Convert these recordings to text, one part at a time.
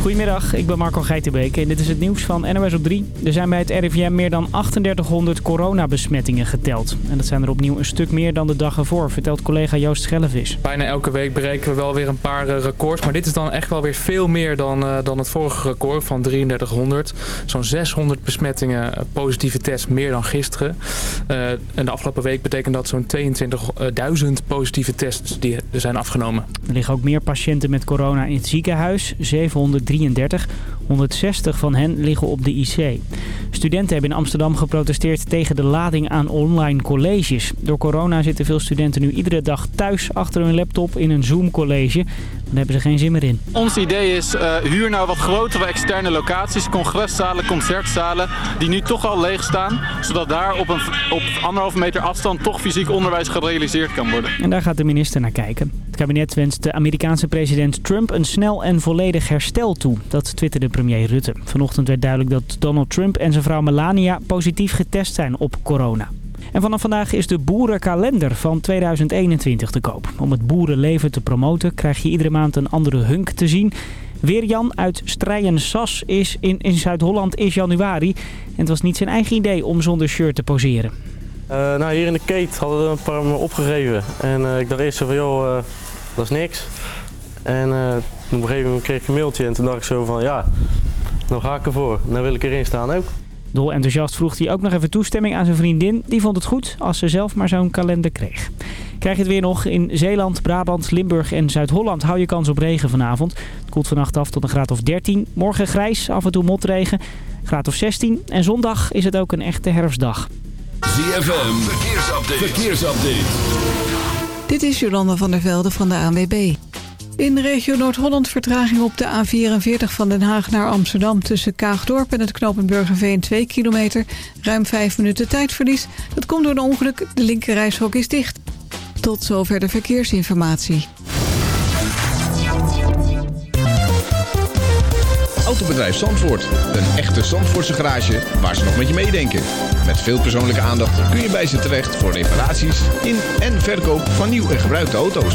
Goedemiddag, ik ben Marco Geitenbeek en dit is het nieuws van NOS op 3. Er zijn bij het RIVM meer dan 3800 coronabesmettingen geteld. En dat zijn er opnieuw een stuk meer dan de dag ervoor, vertelt collega Joost Schellevis. Bijna elke week bereiken we wel weer een paar eh, records. Maar dit is dan echt wel weer veel meer dan, uh, dan het vorige record van 3300. Zo'n 600 besmettingen, uh, positieve tests, meer dan gisteren. en de afgelopen week betekent dat zo'n 22.000 positieve tests die er zijn afgenomen. Er liggen ook meer patiënten met corona in het ziekenhuis, 700 33. 160 van hen liggen op de IC. Studenten hebben in Amsterdam geprotesteerd tegen de lading aan online colleges. Door corona zitten veel studenten nu iedere dag thuis achter hun laptop in een Zoom-college. Daar hebben ze geen zin meer in. Ons idee is uh, huur nou wat grotere externe locaties, congreszalen, concertzalen, die nu toch al leeg staan. Zodat daar op, een, op anderhalve meter afstand toch fysiek onderwijs gerealiseerd kan worden. En daar gaat de minister naar kijken. Het kabinet wenst de Amerikaanse president Trump een snel en volledig herstel toe. Dat twitterde Rutte. Vanochtend werd duidelijk dat Donald Trump en zijn vrouw Melania positief getest zijn op corona. En vanaf vandaag is de boerenkalender van 2021 te koop. Om het boerenleven te promoten krijg je iedere maand een andere hunk te zien. Weer Jan uit Strijen-Sas is in, in Zuid-Holland is januari. En het was niet zijn eigen idee om zonder shirt te poseren. Uh, nou, hier in de keet hadden we een paar opgegeven. En uh, ik dacht eerst van, joh, uh, dat is niks. En uh, op een gegeven moment kreeg ik een mailtje en toen dacht ik zo van, ja, nou ga ik ervoor. Nou wil ik erin staan ook. Dol enthousiast vroeg hij ook nog even toestemming aan zijn vriendin. Die vond het goed als ze zelf maar zo'n kalender kreeg. Krijg je het weer nog in Zeeland, Brabant, Limburg en Zuid-Holland. Hou je kans op regen vanavond. Het koelt vannacht af tot een graad of 13. Morgen grijs, af en toe motregen. Graad of 16. En zondag is het ook een echte herfstdag. ZFM, verkeersupdate. verkeersupdate. Dit is Jolanda van der Velde van de ANWB. In de regio Noord-Holland vertraging op de A44 van Den Haag naar Amsterdam... tussen Kaagdorp en het knooppunt Burgerveen 2 kilometer. Ruim 5 minuten tijdverlies. Dat komt door een ongeluk. De linkerrijshok is dicht. Tot zover de verkeersinformatie. Autobedrijf Zandvoort. Een echte Zandvoortse garage waar ze nog met je meedenken. Met veel persoonlijke aandacht kun je bij ze terecht... voor reparaties in en verkoop van nieuw en gebruikte auto's.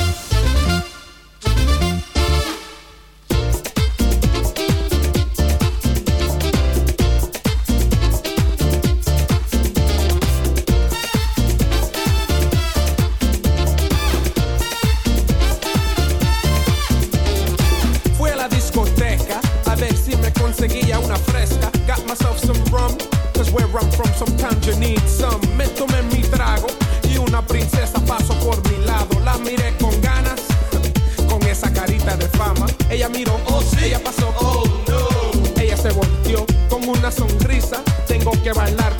sonrisa, tengo que bailar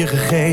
je gegeven.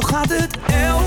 zo gaat het elke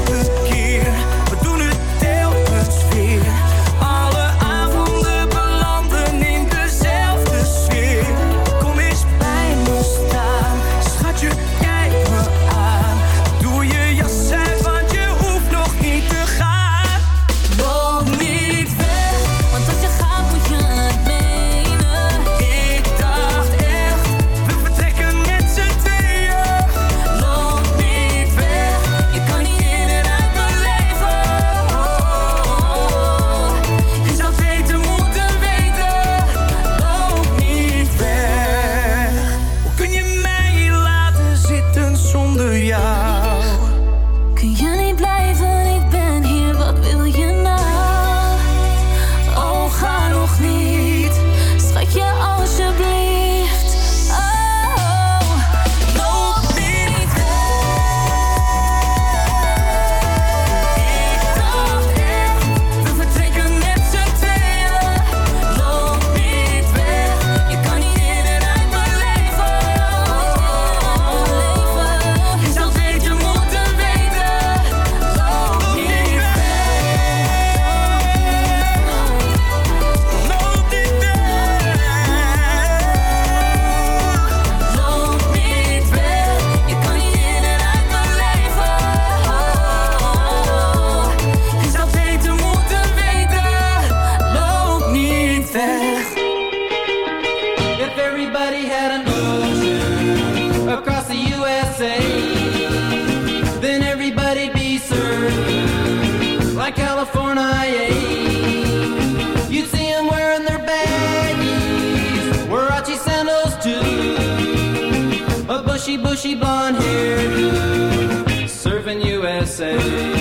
She blonde here? serving USA.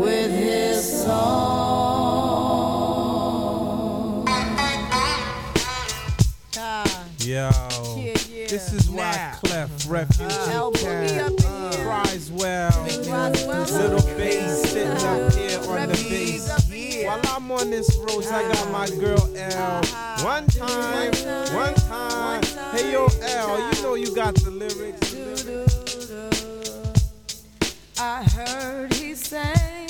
with his song. Yo, this is why Refugee. Little bass sitting up here on the bass. While I'm on this road, I got my girl L. One time, one time. Hey yo, L, you know you got the lyrics. I heard he sang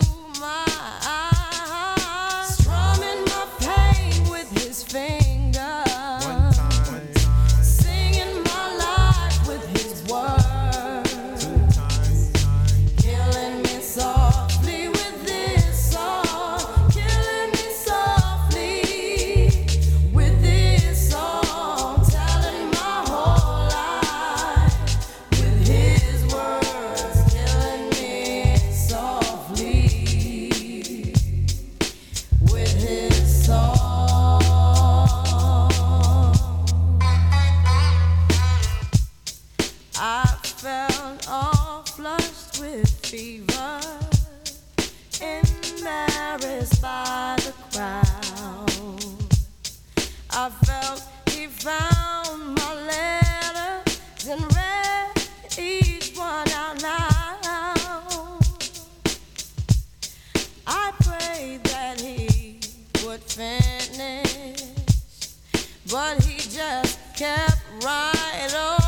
would finish, but he just kept right on,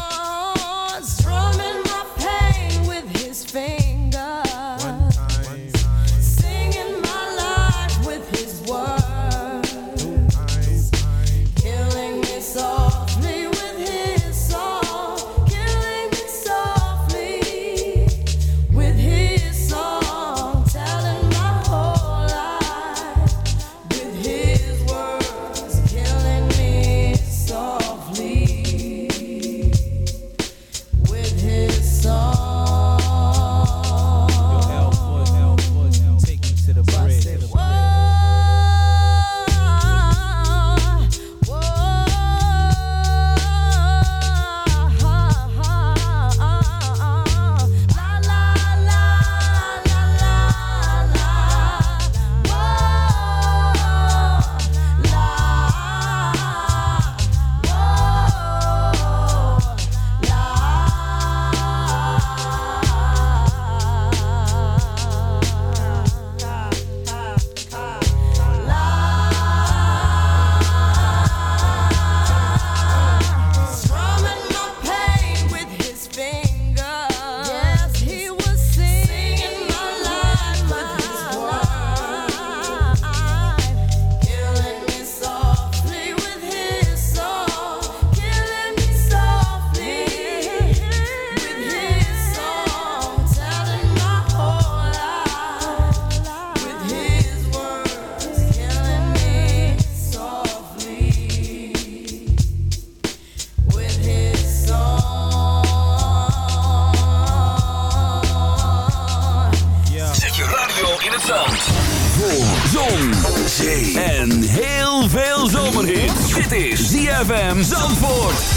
ZFM Zandvoort.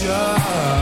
future.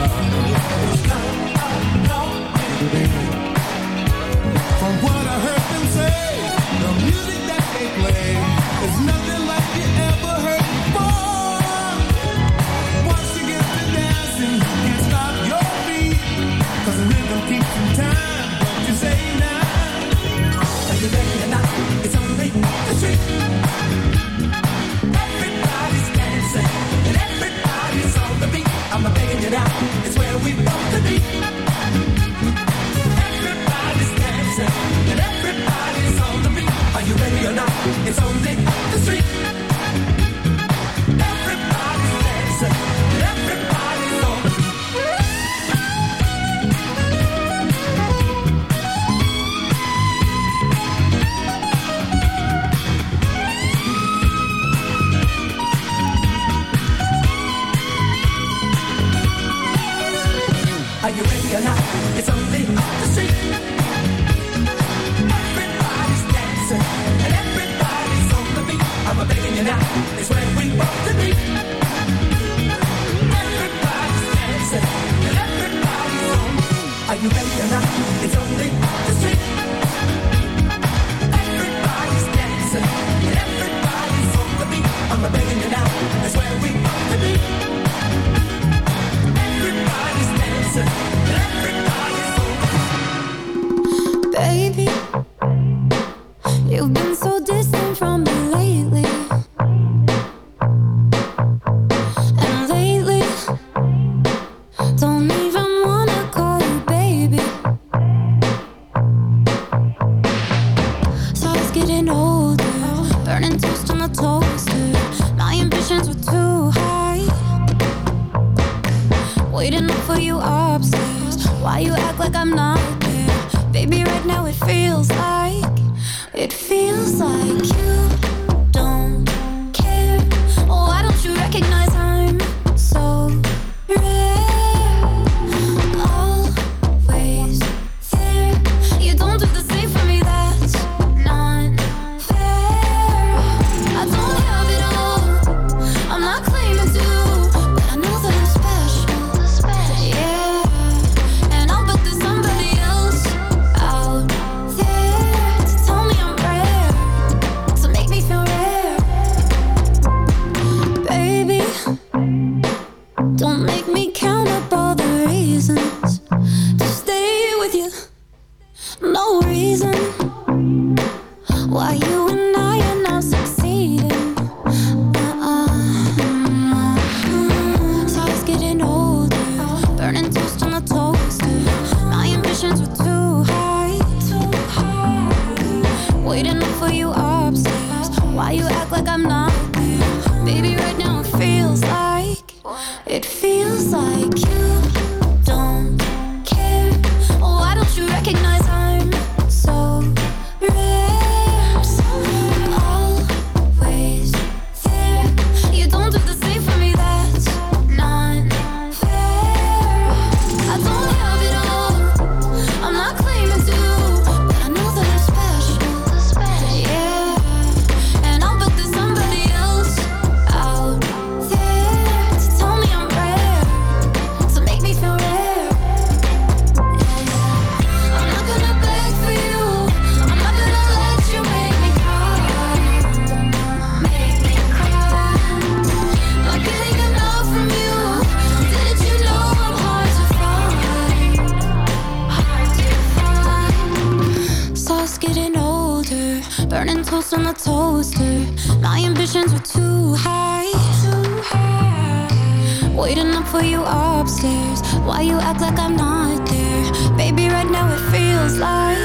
for you upstairs. Why you act like I'm not there? Baby, right now it feels like,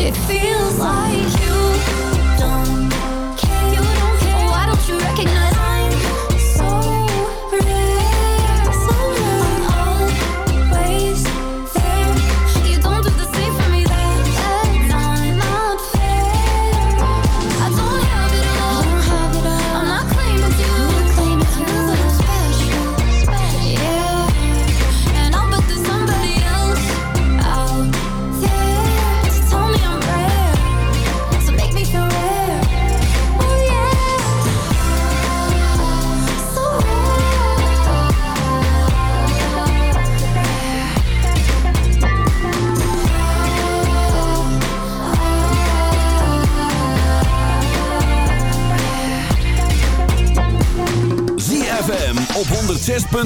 it feels like you don't.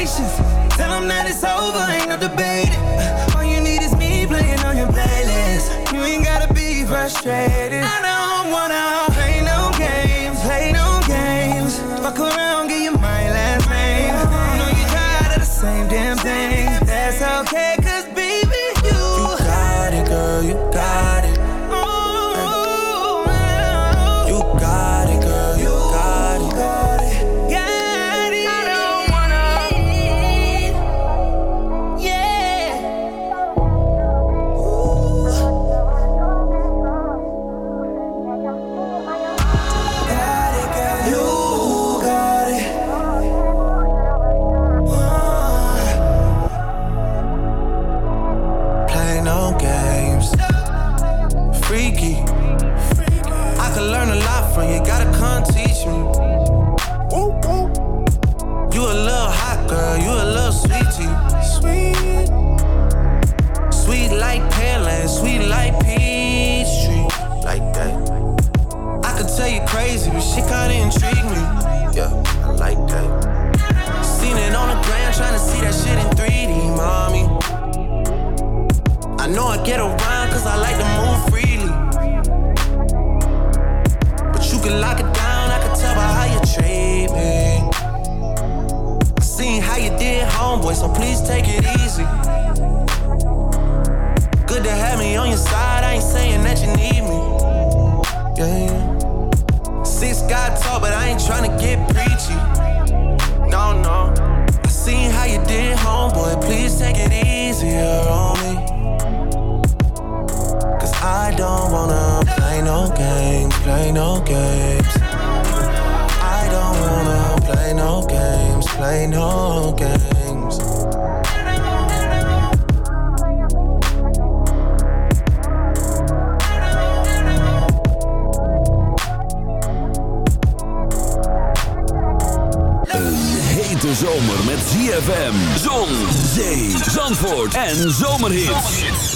Patience. Tell them that it's over, ain't no debating. All you need is me playing on your playlist. You ain't gotta be frustrated. I don't wanna play no games, play no games. Fuck around, give you my last name. I know you tired of the same damn thing. That's okay, games. I don't wanna play no games, play no games. Een hete zomer met ZFM, zon, zee, zandvoort en zomerhits.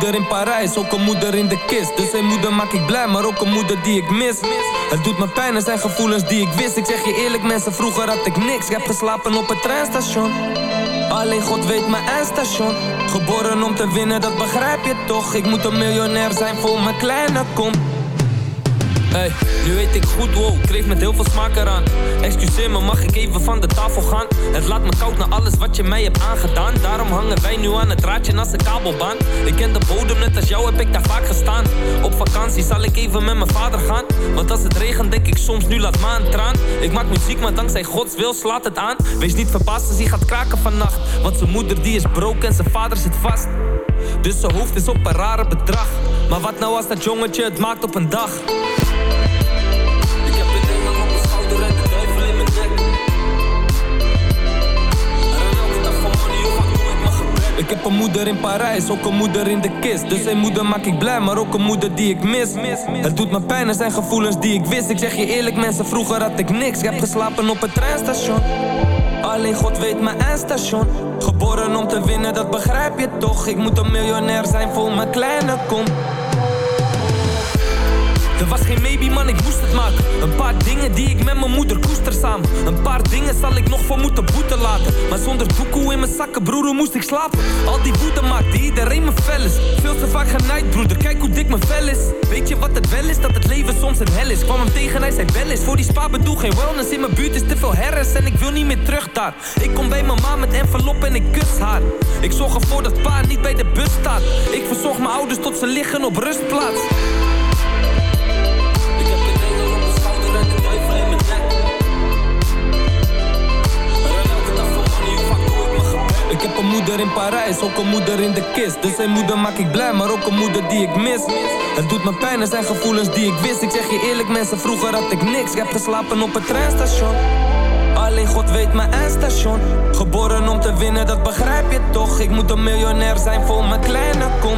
moeder in Parijs, ook een moeder in de kist. Dus zijn moeder maak ik blij, maar ook een moeder die ik mis. Het doet me pijn, er zijn gevoelens die ik wist. Ik zeg je eerlijk, mensen, vroeger had ik niks. Ik heb geslapen op het treinstation. Alleen God weet mijn eindstation. Geboren om te winnen, dat begrijp je toch? Ik moet een miljonair zijn voor mijn kleine kont. Hey, nu weet ik goed, wow, kreeg met heel veel smaak eraan. Excuseer me, mag ik even van de tafel gaan? Het laat me koud na alles wat je mij hebt aangedaan. Daarom hangen wij nu aan het draadje naast de kabelbaan. Ik ken de bodem, net als jou heb ik daar vaak gestaan. Op vakantie zal ik even met mijn vader gaan. Want als het regent, denk ik soms nu laat een traan. Ik maak muziek, maar dankzij Gods wil slaat het aan. Wees niet verbaasd als hij gaat kraken vannacht. Want zijn moeder die is broke en zijn vader zit vast. Dus zijn hoofd is op een rare bedrag. Maar wat nou als dat jongetje het maakt op een dag? Ik heb een moeder in Parijs, ook een moeder in de kist. Dus een moeder maak ik blij, maar ook een moeder die ik mis. Het doet me pijn, er zijn gevoelens die ik wist. Ik zeg je eerlijk, mensen, vroeger had ik niks. Ik heb geslapen op het treinstation. Alleen God weet mijn eindstation. Geboren om te winnen, dat begrijp je toch. Ik moet een miljonair zijn voor mijn kleine kom. Er was geen maybe man, ik moest het maken. Een paar dingen die ik met mijn moeder koester samen. Een paar dingen zal ik nog voor moeten boeten laten. Maar zonder doekoe in mijn zakken, broer, hoe moest ik slapen? Al die woede maakt die iedereen me fel is. Veel te vaak genaaid, broeder, kijk hoe dik mijn vel is. Weet je wat het wel is? Dat het leven soms een hel is. Kwam hem tegen, hij zei wel eens Voor die spa bedoel geen wellness In mijn buurt is te veel herres en ik wil niet meer terug daar. Ik kom bij mijn ma met envelop en ik kus haar. Ik zorg ervoor dat pa niet bij de bus staat. Ik verzorg mijn ouders tot ze liggen op rustplaats moeder in Parijs, ook een moeder in de kist. Dus een moeder maak ik blij, maar ook een moeder die ik mis. Het doet me pijn, er zijn gevoelens die ik wist. Ik zeg je eerlijk, mensen, vroeger had ik niks. Ik heb geslapen op het treinstation. Alleen God weet mijn eindstation. Geboren om te winnen, dat begrijp je toch. Ik moet een miljonair zijn voor mijn kleine kom.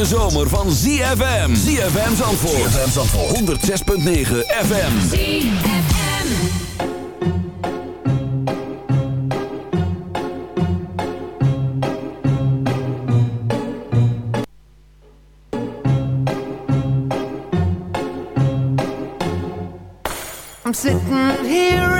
Hete zomer van ZFM. ZFM Zandvoort. ZFM Zandvoort. 106.9 FM. I'm sitting here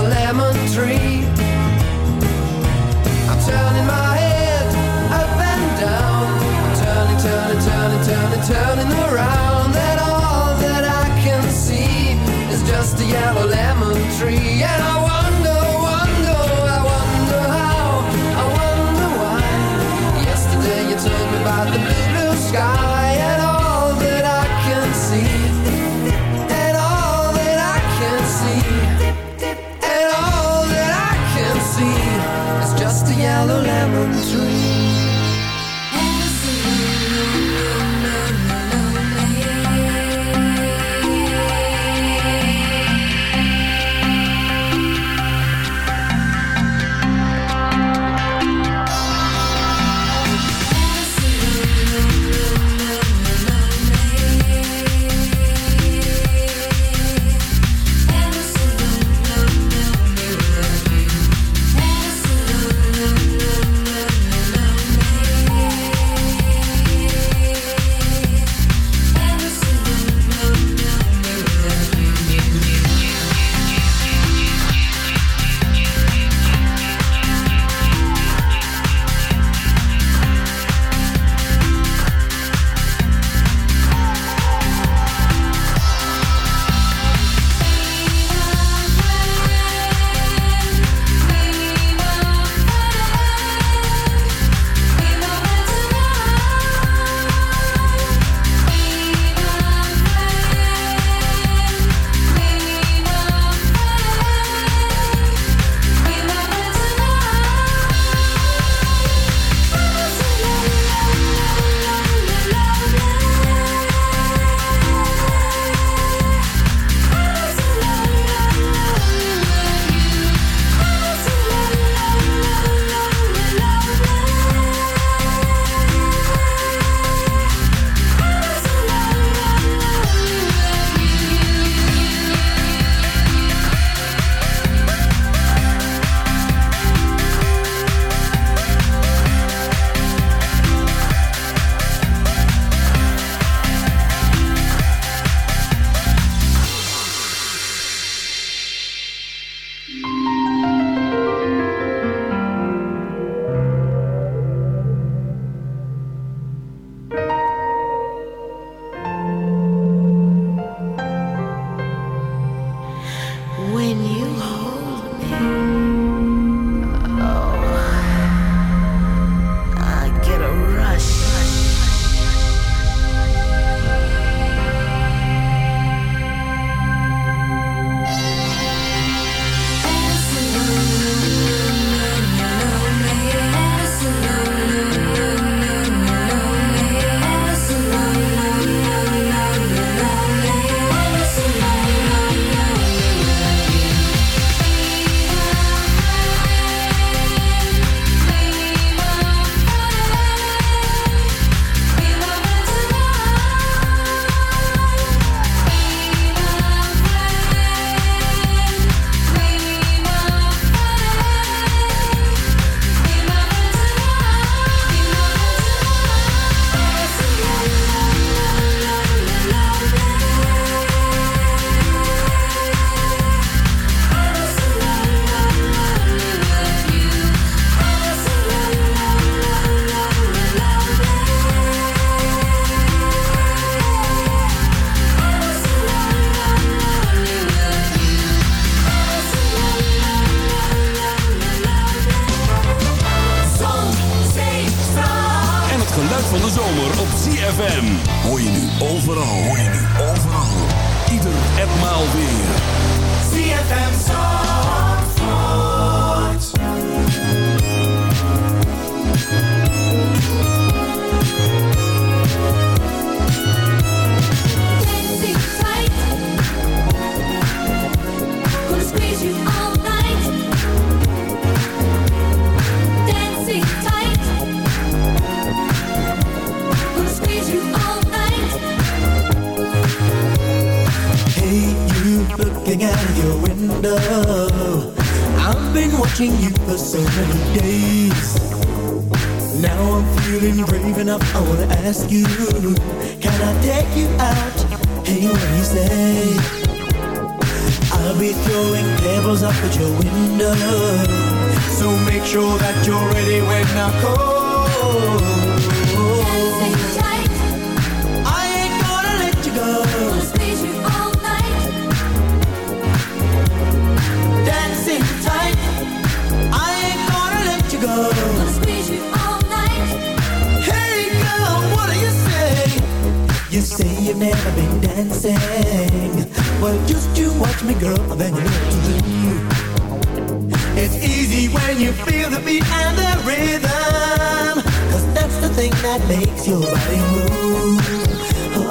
that makes your body move.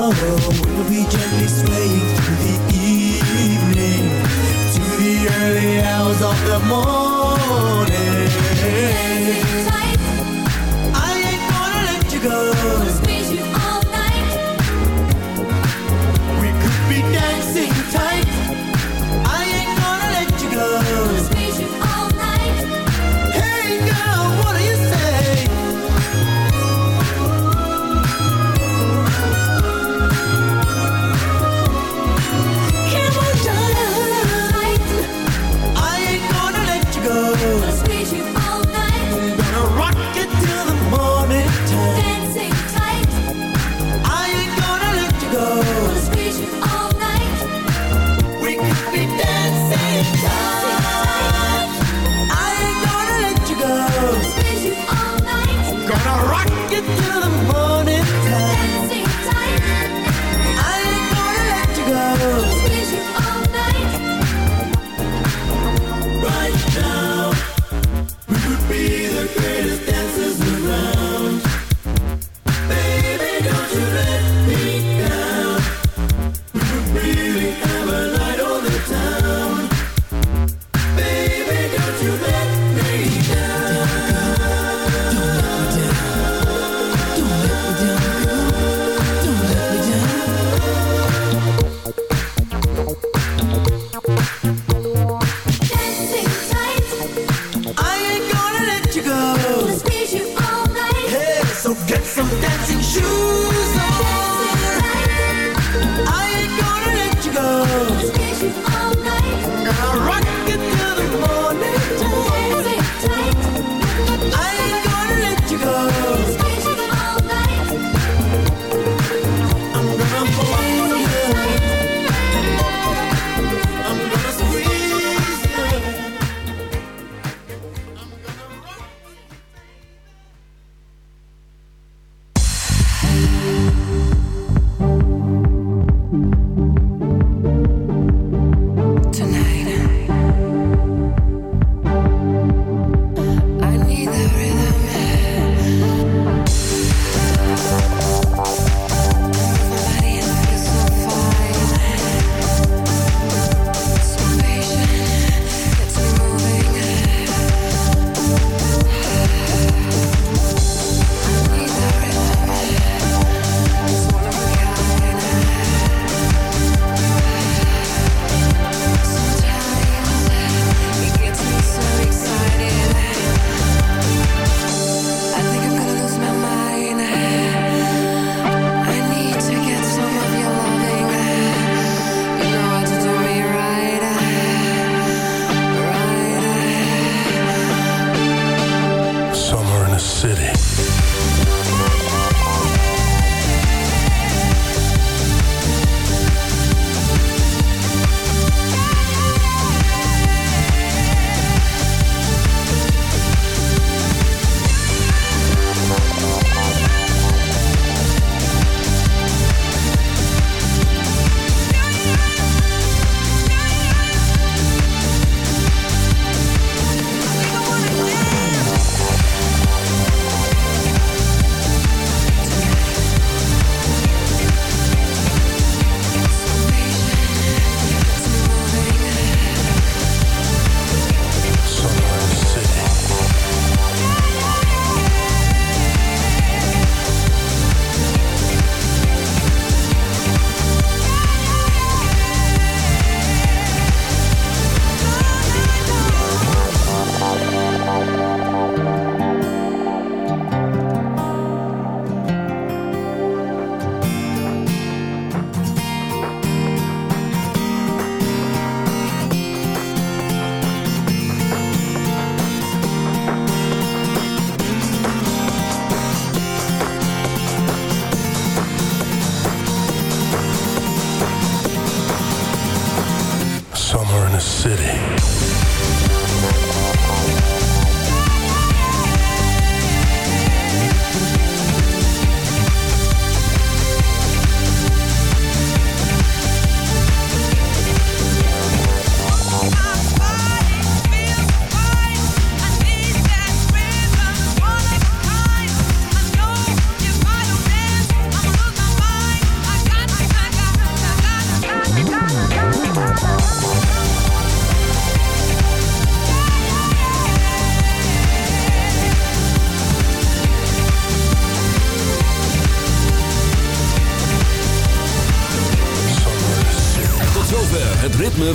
Oh, we'll be gently swaying through the evening To the early hours of the morning? I ain't gonna let you go.